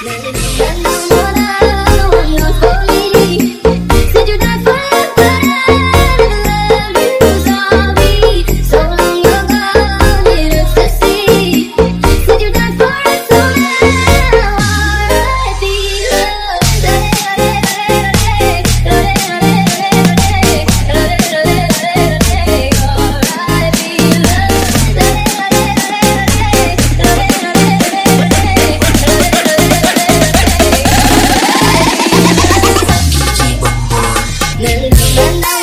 Let it be Then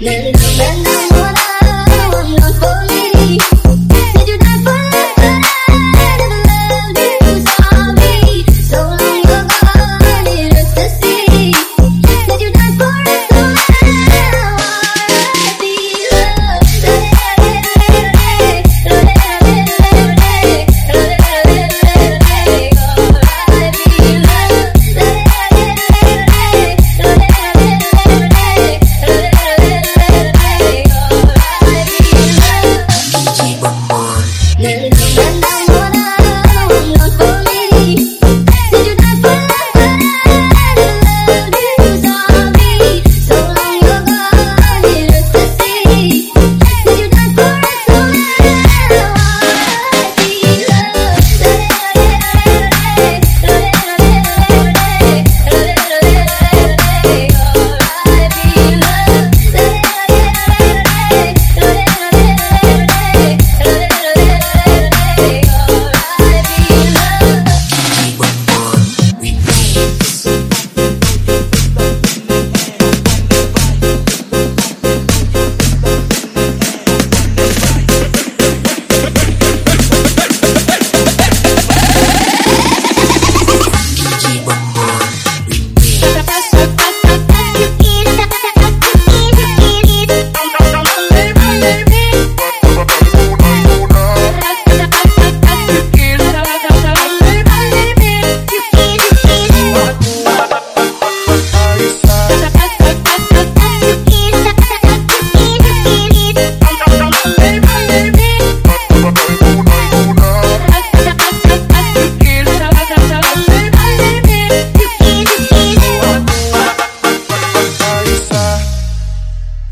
Aisa